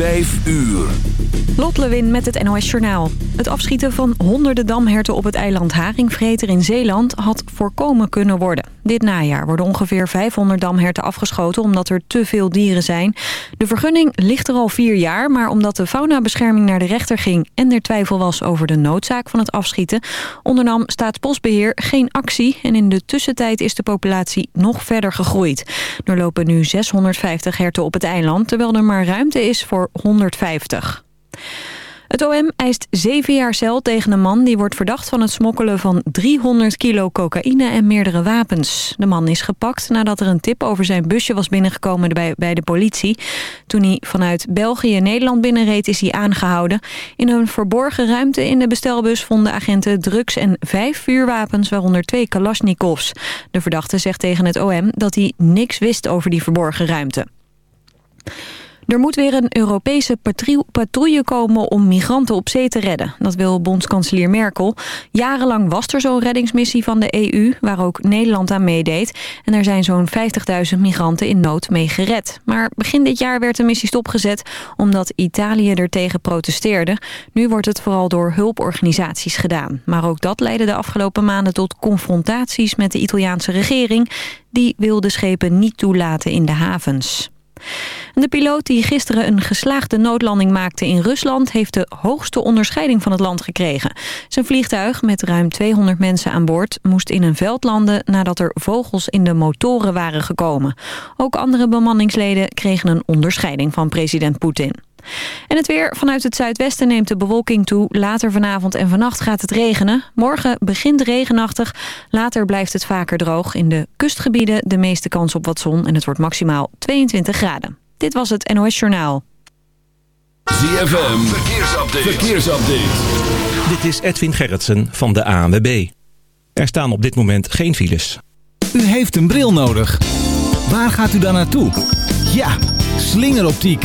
Vijf uur. Lot Lewin met het NOS Journaal. Het afschieten van honderden damherten op het eiland Haringvreter in Zeeland had voorkomen kunnen worden. Dit najaar worden ongeveer 500 damherten afgeschoten omdat er te veel dieren zijn. De vergunning ligt er al vier jaar, maar omdat de faunabescherming naar de rechter ging... en er twijfel was over de noodzaak van het afschieten... ondernam Staatsbosbeheer geen actie en in de tussentijd is de populatie nog verder gegroeid. Er lopen nu 650 herten op het eiland, terwijl er maar ruimte is voor 150. Het OM eist zeven jaar cel tegen een man die wordt verdacht van het smokkelen van 300 kilo cocaïne en meerdere wapens. De man is gepakt nadat er een tip over zijn busje was binnengekomen bij, de politie. Toen hij vanuit België Nederland binnenreed is hij aangehouden. In een verborgen ruimte in de bestelbus vonden agenten drugs en vijf vuurwapens, waaronder twee kalasjnikovs. De verdachte zegt tegen het OM dat hij niks wist over die verborgen ruimte. Er moet weer een Europese patrouille komen om migranten op zee te redden. Dat wil bondskanselier Merkel. Jarenlang was er zo'n reddingsmissie van de EU, waar ook Nederland aan meedeed. En er zijn zo'n 50.000 migranten in nood mee gered. Maar begin dit jaar werd de missie stopgezet omdat Italië er tegen protesteerde. Nu wordt het vooral door hulporganisaties gedaan. Maar ook dat leidde de afgelopen maanden tot confrontaties met de Italiaanse regering. Die wil de schepen niet toelaten in de havens. De piloot die gisteren een geslaagde noodlanding maakte in Rusland... heeft de hoogste onderscheiding van het land gekregen. Zijn vliegtuig met ruim 200 mensen aan boord moest in een veld landen... nadat er vogels in de motoren waren gekomen. Ook andere bemanningsleden kregen een onderscheiding van president Poetin. En het weer. Vanuit het zuidwesten neemt de bewolking toe. Later vanavond en vannacht gaat het regenen. Morgen begint regenachtig. Later blijft het vaker droog. In de kustgebieden de meeste kans op wat zon. En het wordt maximaal 22 graden. Dit was het NOS Journaal. ZFM. Verkeersupdate. Verkeersupdate. Dit is Edwin Gerritsen van de ANWB. Er staan op dit moment geen files. U heeft een bril nodig. Waar gaat u dan naartoe? Ja, slingeroptiek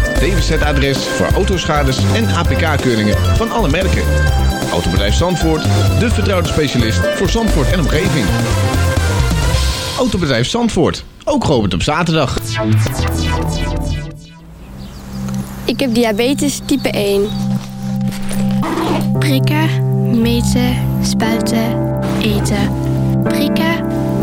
DWZ-adres voor autoschades en APK-keuringen van alle merken. Autobedrijf Zandvoort, de vertrouwde specialist voor Zandvoort en omgeving. Autobedrijf Zandvoort, ook geopend op zaterdag. Ik heb diabetes type 1. Prikken, meten, spuiten, eten. Prikken,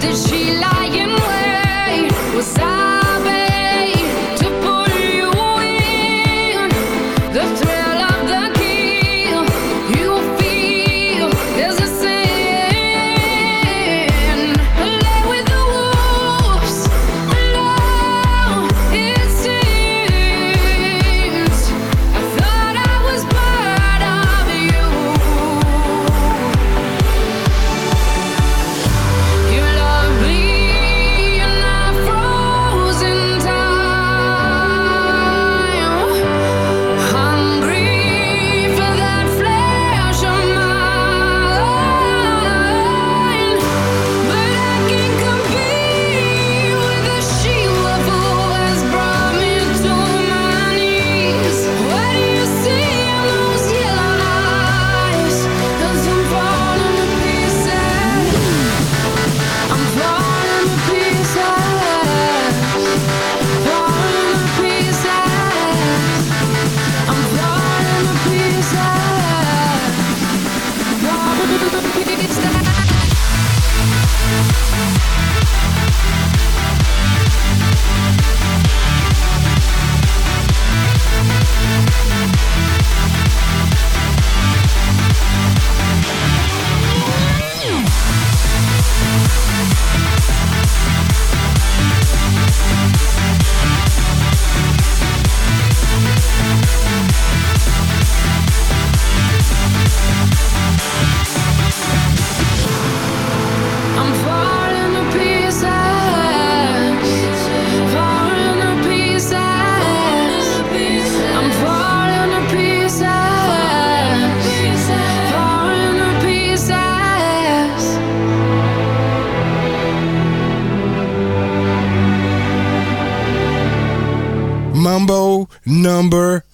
did she lie number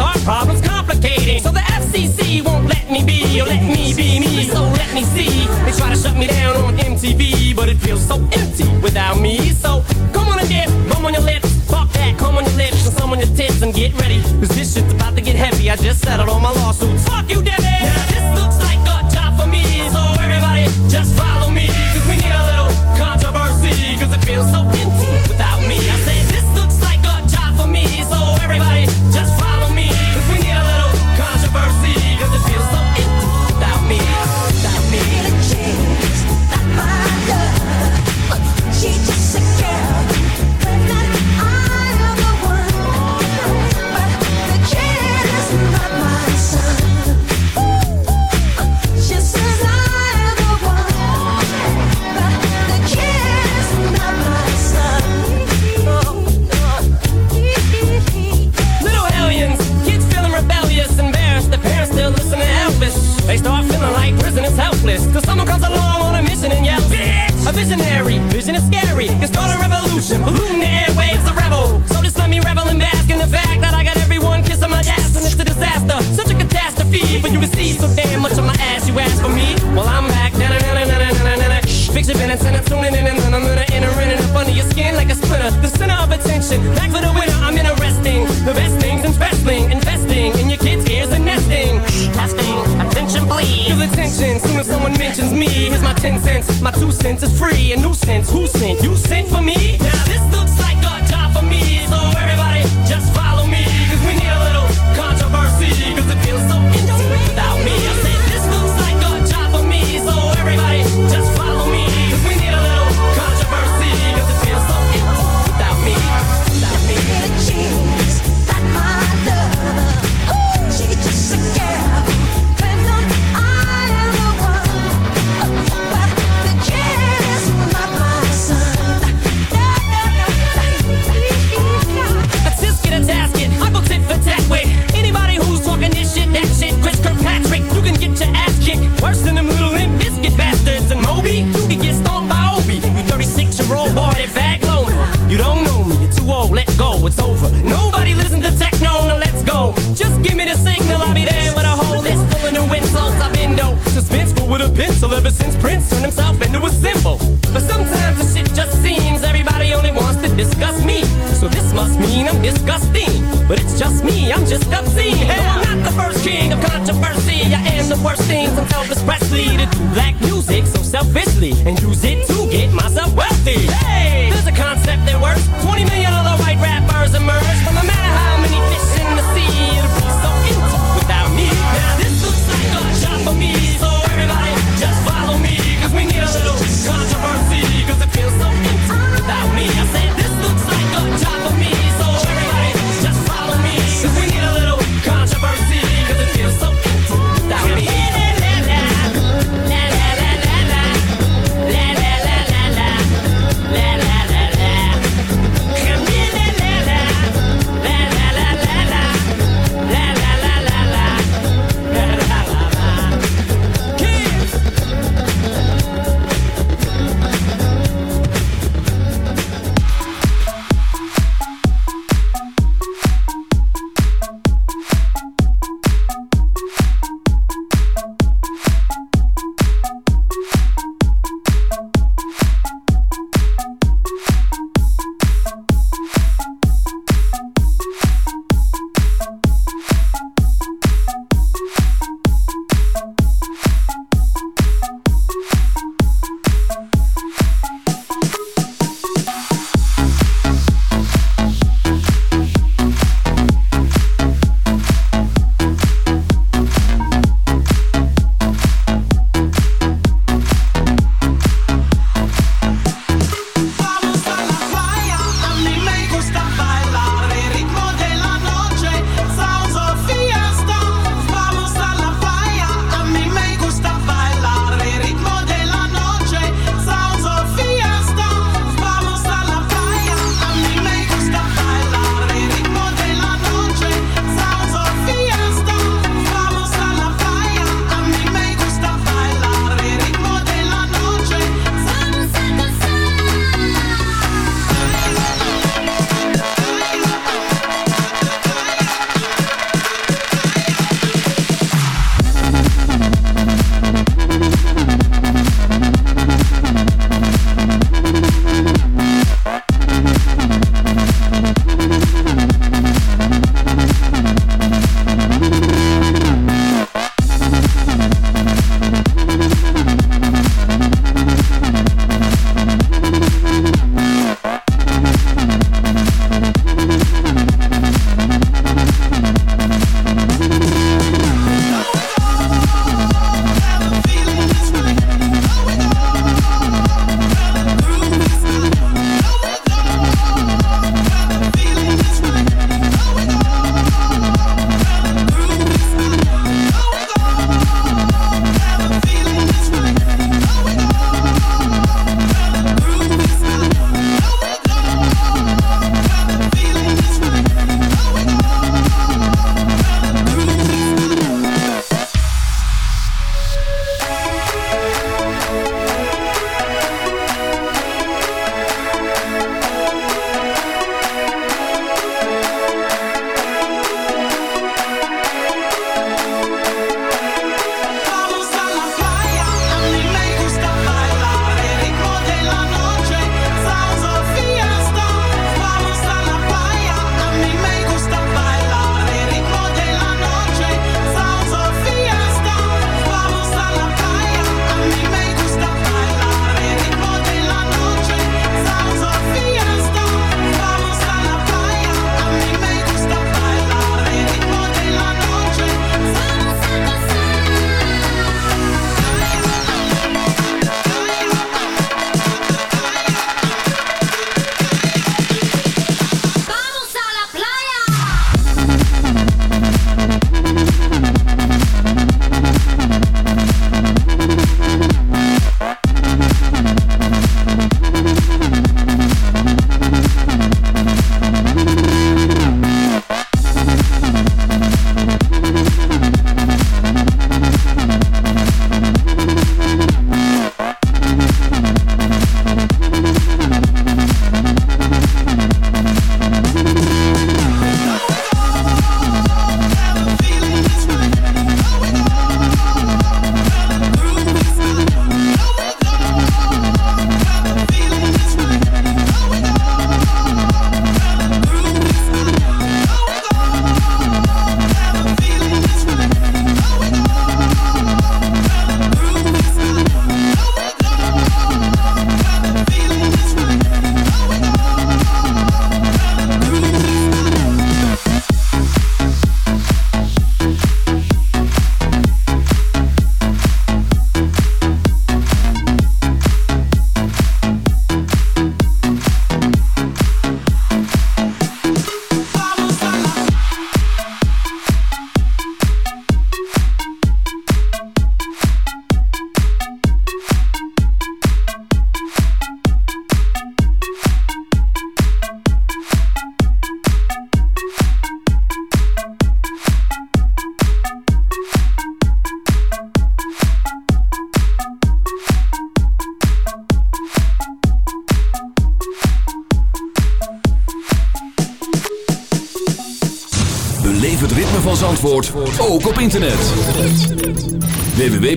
our problem's complicated. So the FCC won't let me be, or let me be me, so let me see. They try to shut me down on MTV, but it feels so empty without me. So come on and dip, bum on your lips, pop that, come on your lips, and some on your tits, and get ready. Cause this shit's about to get heavy, I just settled all my lawsuits. Fuck you, dead. attention soon as someone mentions me. Here's my 10 cents, my 2 cents is free. A nuisance, who sent? You sent for me? Now this looks like a job for me, so everybody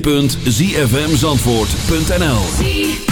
www.zfmzandvoort.nl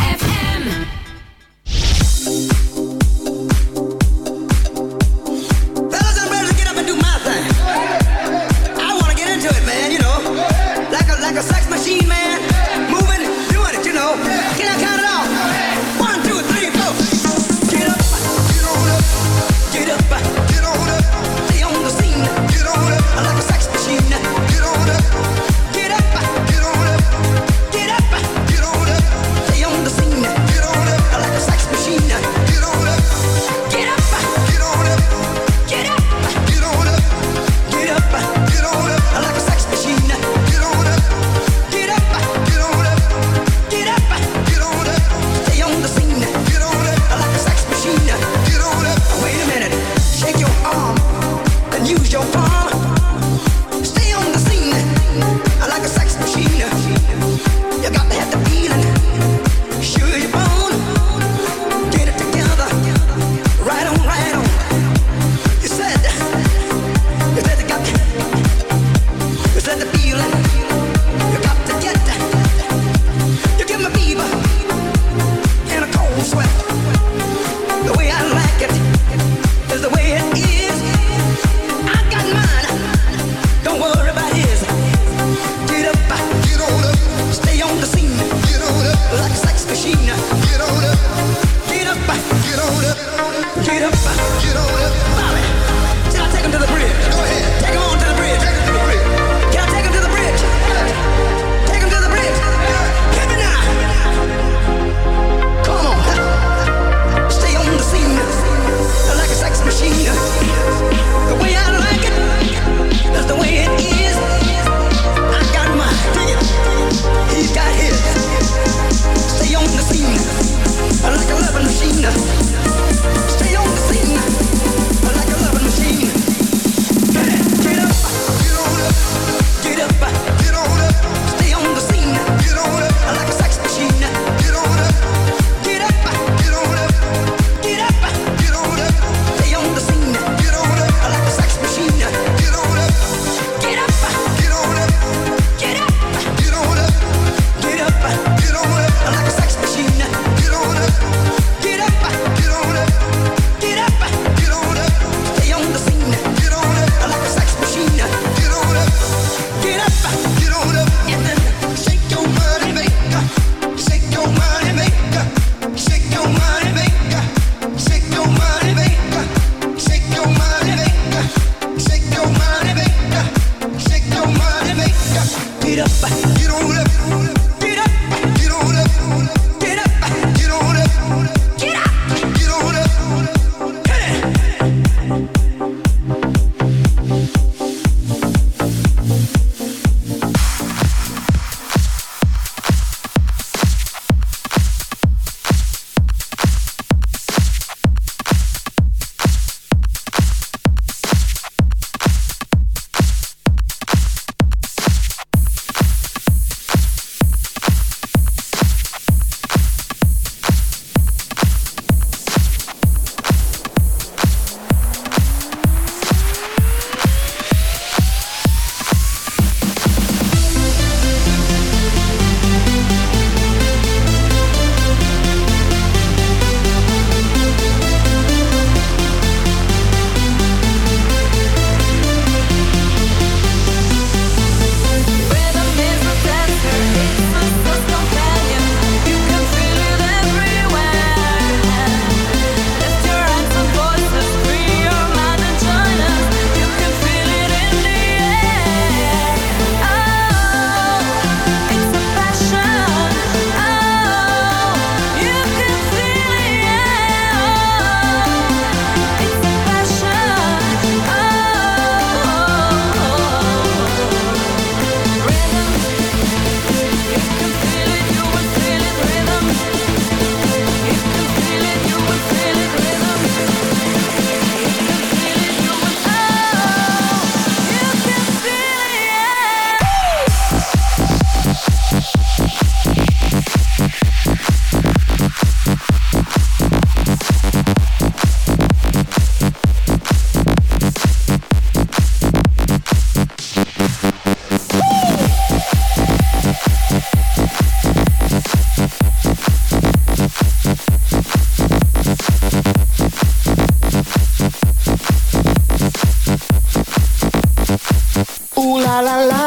la la la.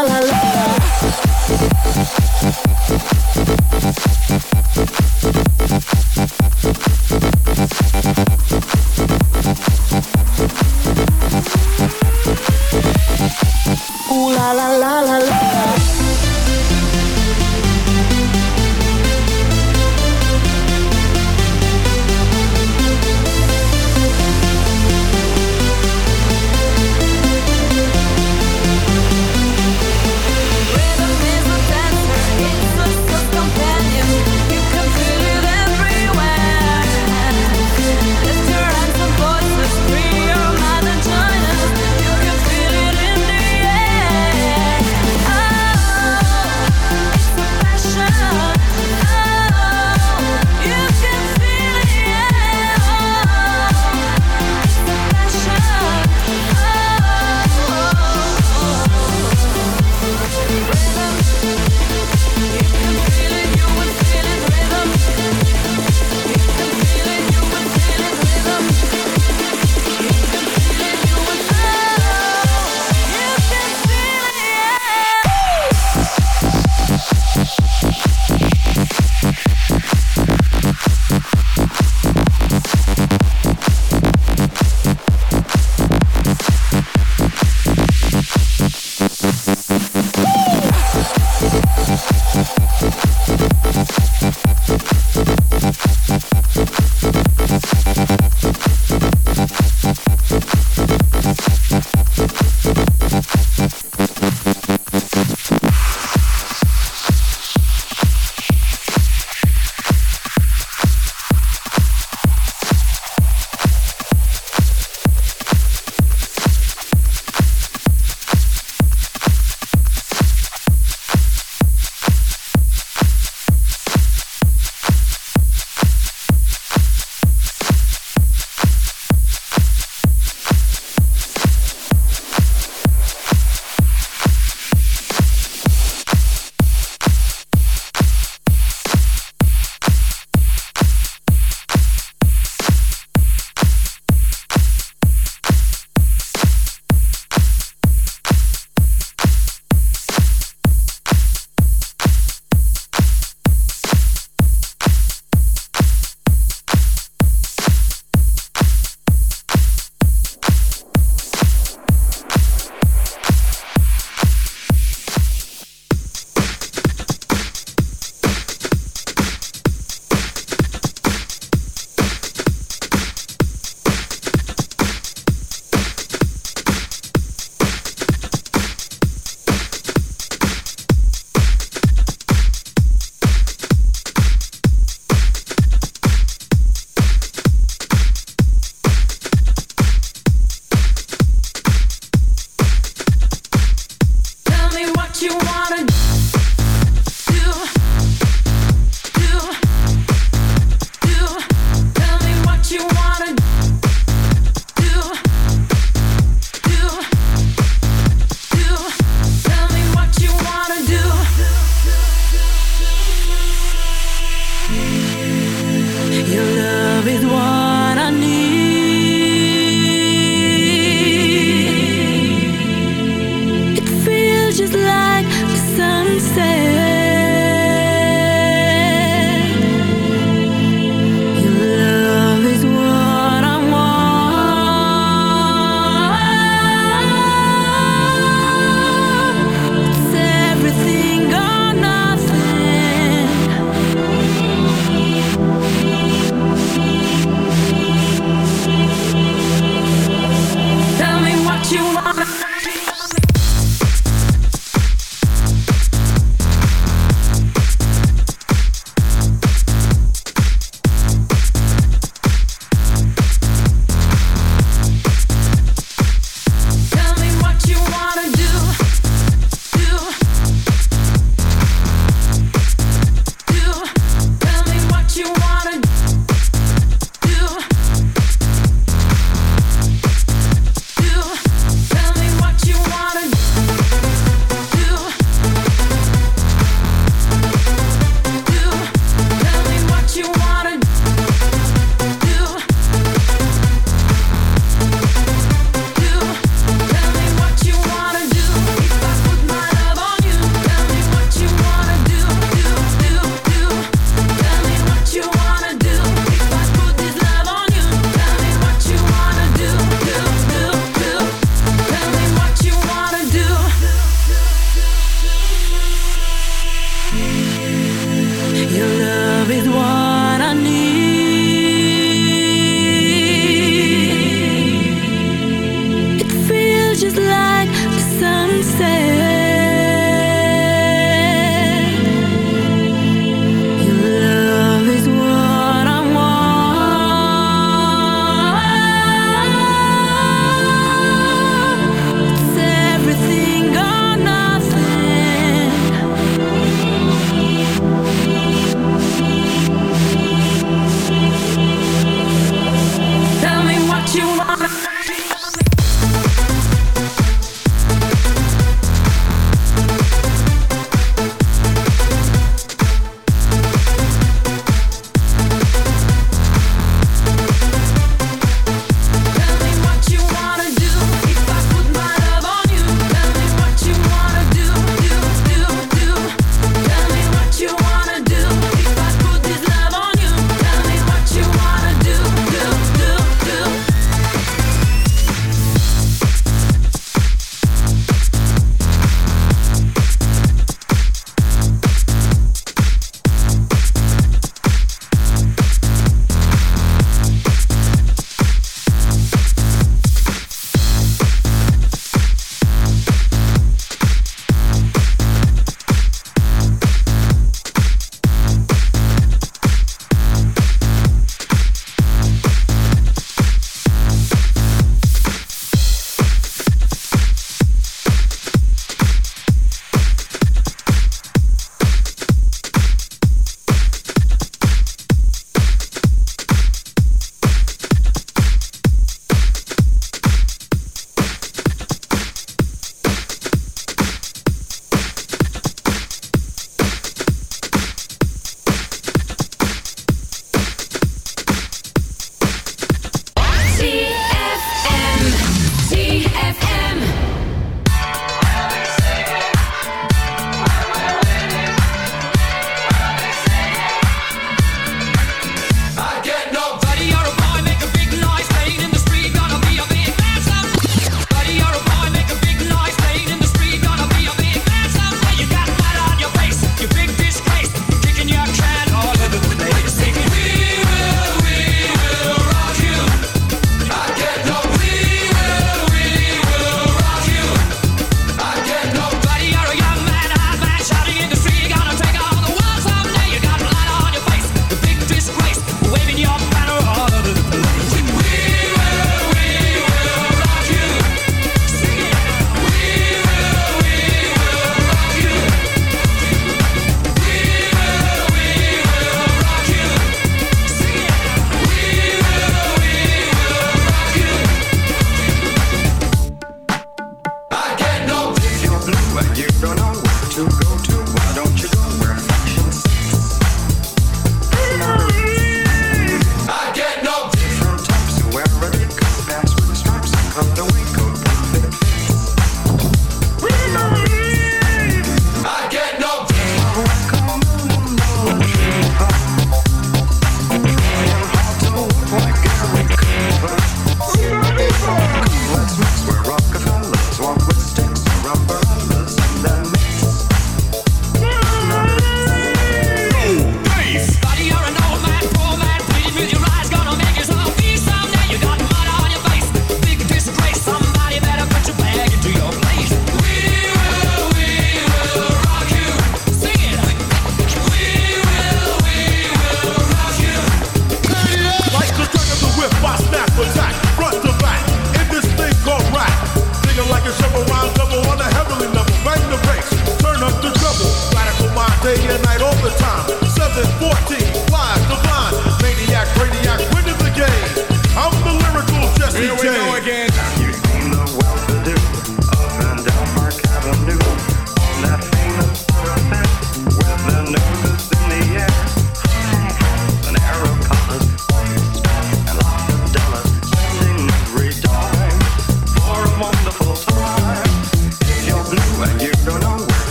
Well, you don't know where to go to. Why don't you go where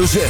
hoofdletter Z